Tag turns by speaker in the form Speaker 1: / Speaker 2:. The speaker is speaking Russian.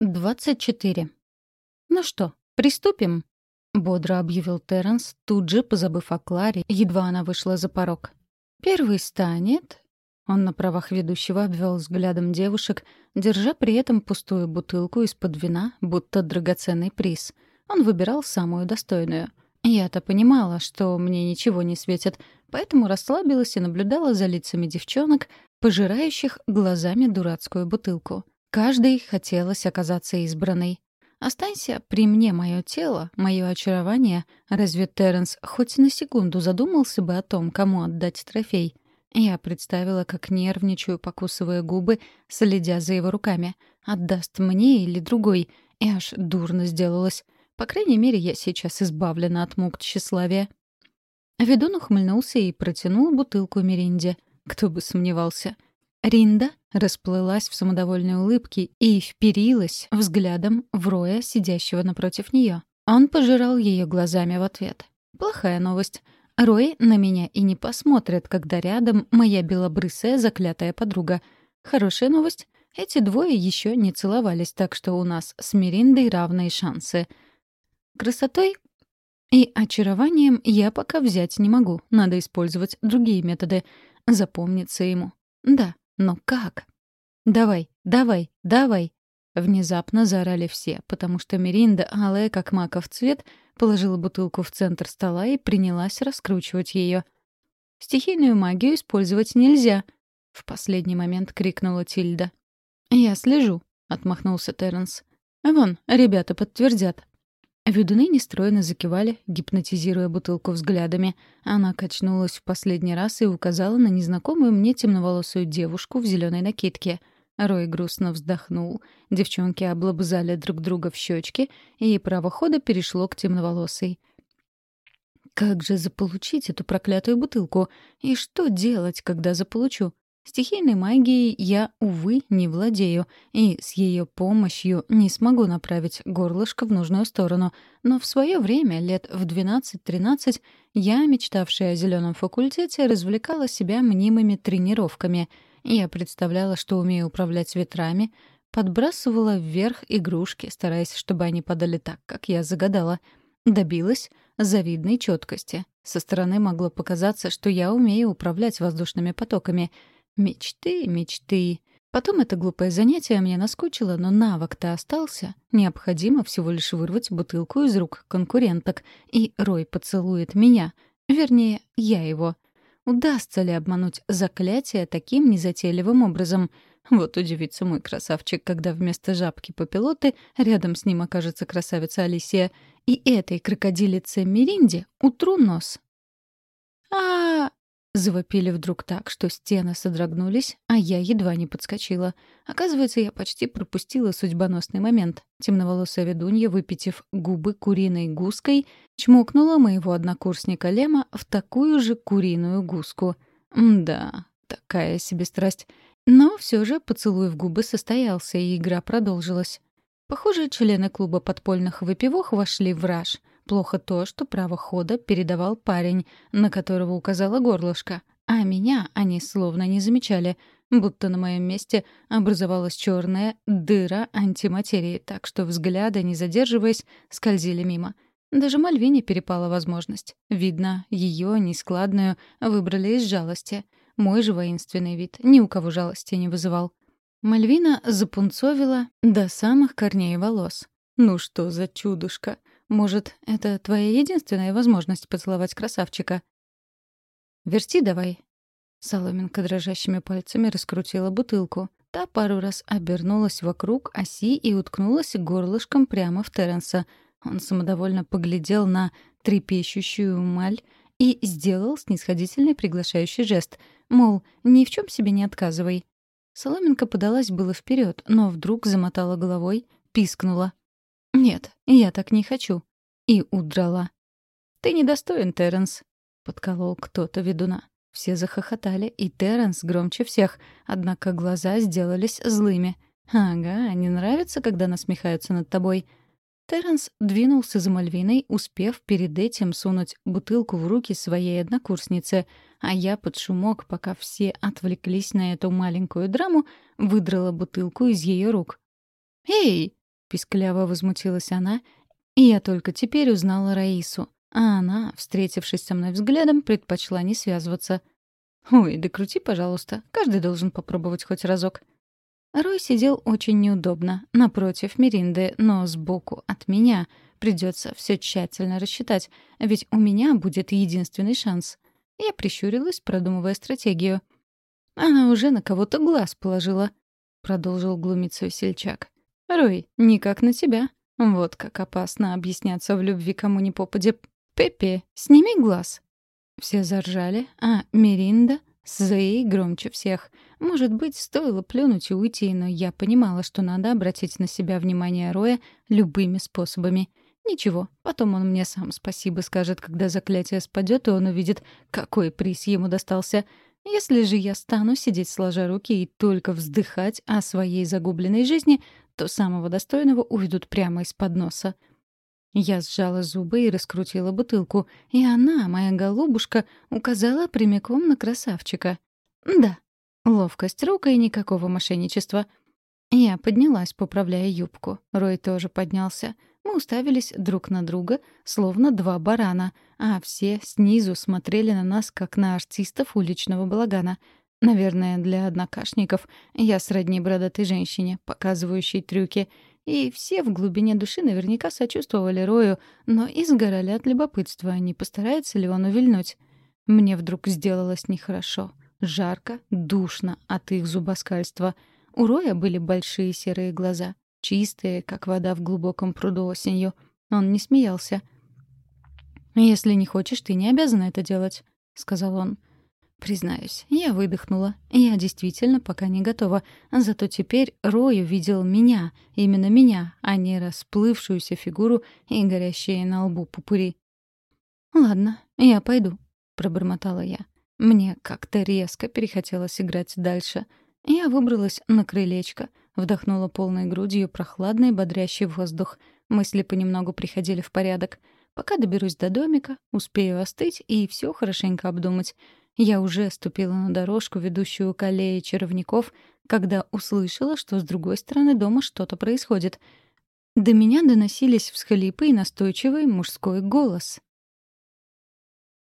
Speaker 1: 24. «Ну что, приступим?» — бодро объявил Терренс, тут же позабыв о Кларе, едва она вышла за порог. «Первый станет...» Он на правах ведущего обвел взглядом девушек, держа при этом пустую бутылку из-под вина, будто драгоценный приз. Он выбирал самую достойную. Я-то понимала, что мне ничего не светит, поэтому расслабилась и наблюдала за лицами девчонок, пожирающих глазами дурацкую бутылку. Каждой хотелось оказаться избранной. Останься при мне мое тело, мое очарование, разве Терренс хоть на секунду задумался бы о том, кому отдать трофей? Я представила, как нервничаю, покусывая губы, следя за его руками. Отдаст мне или другой, и аж дурно сделалось. По крайней мере, я сейчас избавлена от мук тщеславия. Ведун ухмыльнулся и протянул бутылку Меринде. Кто бы сомневался. Ринда расплылась в самодовольной улыбке и вперилась взглядом в Роя, сидящего напротив нее. Он пожирал ее глазами в ответ. Плохая новость. Рой на меня и не посмотрит, когда рядом моя белобрысая заклятая подруга. Хорошая новость. Эти двое еще не целовались, так что у нас с Мириндой равные шансы. Красотой и очарованием я пока взять не могу. Надо использовать другие методы. Запомнится ему. Да, но как? «Давай, давай, давай!» Внезапно заорали все, потому что Меринда, алая как маков цвет, положила бутылку в центр стола и принялась раскручивать ее. «Стихийную магию использовать нельзя!» — в последний момент крикнула Тильда. «Я слежу», — отмахнулся Терренс. «Вон, ребята подтвердят». Ведуны нестройно закивали, гипнотизируя бутылку взглядами. Она качнулась в последний раз и указала на незнакомую мне темноволосую девушку в зеленой накидке. Рой грустно вздохнул. Девчонки облобзали друг друга в щечки, и право хода перешло к темноволосой. Как же заполучить эту проклятую бутылку? И что делать, когда заполучу? Стихийной магией я, увы, не владею, и с ее помощью не смогу направить горлышко в нужную сторону. Но в свое время, лет в 12-13, я, мечтавшая о зеленом факультете, развлекала себя мнимыми тренировками. Я представляла, что умею управлять ветрами, подбрасывала вверх игрушки, стараясь, чтобы они падали так, как я загадала. Добилась завидной четкости. Со стороны могло показаться, что я умею управлять воздушными потоками — Мечты, мечты. Потом это глупое занятие мне наскучило, но навык-то остался. Необходимо всего лишь вырвать бутылку из рук конкуренток, и Рой поцелует меня. Вернее, я его. Удастся ли обмануть заклятие таким незатейливым образом? Вот удивится мой красавчик, когда вместо жабки-попилоты рядом с ним окажется красавица Алисия, и этой крокодилице Меринде утру нос. а, Завопили вдруг так, что стены содрогнулись, а я едва не подскочила. Оказывается, я почти пропустила судьбоносный момент. Темноволосая ведунья, выпитив губы куриной гуской, чмокнула моего однокурсника Лема в такую же куриную гуску. да, такая себе страсть. Но все же поцелуй в губы состоялся, и игра продолжилась. Похоже, члены клуба подпольных выпивох вошли в раж — Плохо то, что право хода передавал парень, на которого указала горлышко, а меня они словно не замечали, будто на моем месте образовалась черная дыра антиматерии, так что взгляды, не задерживаясь, скользили мимо. Даже Мальвине перепала возможность. Видно, ее, нескладную, выбрали из жалости. Мой же воинственный вид ни у кого жалости не вызывал. Мальвина запунцовила до самых корней волос. Ну что за чудушка! Может, это твоя единственная возможность поцеловать красавчика? Верти давай. Соломинка дрожащими пальцами раскрутила бутылку. Та пару раз обернулась вокруг оси и уткнулась горлышком прямо в Терренса. Он самодовольно поглядел на трепещущую маль и сделал снисходительный приглашающий жест, мол, ни в чем себе не отказывай. Соломинка подалась было вперед, но вдруг замотала головой, пискнула. «Нет, я так не хочу». И удрала. «Ты недостоин, Терренс», — подколол кто-то ведуна. Все захохотали, и Терренс громче всех, однако глаза сделались злыми. «Ага, не нравится, когда насмехаются над тобой». Терренс двинулся за Мальвиной, успев перед этим сунуть бутылку в руки своей однокурсницы, а я под шумок, пока все отвлеклись на эту маленькую драму, выдрала бутылку из ее рук. «Эй!» — пискляво возмутилась она, и я только теперь узнала Раису. А она, встретившись со мной взглядом, предпочла не связываться. «Ой, да крути, пожалуйста. Каждый должен попробовать хоть разок». Рой сидел очень неудобно, напротив Миринды, но сбоку от меня. Придется все тщательно рассчитать, ведь у меня будет единственный шанс. Я прищурилась, продумывая стратегию. «Она уже на кого-то глаз положила», — продолжил глумиться весельчак. «Рой, никак на тебя. Вот как опасно объясняться в любви кому ни попадя. Пеппи, сними глаз». Все заржали, а Миринда с Зоей громче всех. Может быть, стоило плюнуть и уйти, но я понимала, что надо обратить на себя внимание Роя любыми способами. Ничего, потом он мне сам спасибо скажет, когда заклятие спадет, и он увидит, какой приз ему достался. Если же я стану сидеть сложа руки и только вздыхать о своей загубленной жизни, то самого достойного уведут прямо из-под носа. Я сжала зубы и раскрутила бутылку, и она, моя голубушка, указала прямиком на красавчика. Да, ловкость рук и никакого мошенничества. Я поднялась, поправляя юбку. Рой тоже поднялся. Мы уставились друг на друга, словно два барана, а все снизу смотрели на нас, как на артистов уличного балагана. Наверное, для однокашников я сродни бородатой женщине, показывающей трюки — и все в глубине души наверняка сочувствовали Рою, но и сгорали от любопытства, не постарается ли он увильнуть. Мне вдруг сделалось нехорошо. Жарко, душно от их зубоскальства. У Роя были большие серые глаза, чистые, как вода в глубоком пруду осенью. Он не смеялся. «Если не хочешь, ты не обязана это делать», — сказал он. Признаюсь, я выдохнула. Я действительно пока не готова. Зато теперь Рой увидел меня, именно меня, а не расплывшуюся фигуру и горящие на лбу пупыри. «Ладно, я пойду», — пробормотала я. Мне как-то резко перехотелось играть дальше. Я выбралась на крылечко, вдохнула полной грудью прохладный бодрящий воздух. Мысли понемногу приходили в порядок. Пока доберусь до домика, успею остыть и все хорошенько обдумать. Я уже ступила на дорожку, ведущую к аллее червяков, когда услышала, что с другой стороны дома что-то происходит. До меня доносились всхлипы и настойчивый мужской голос.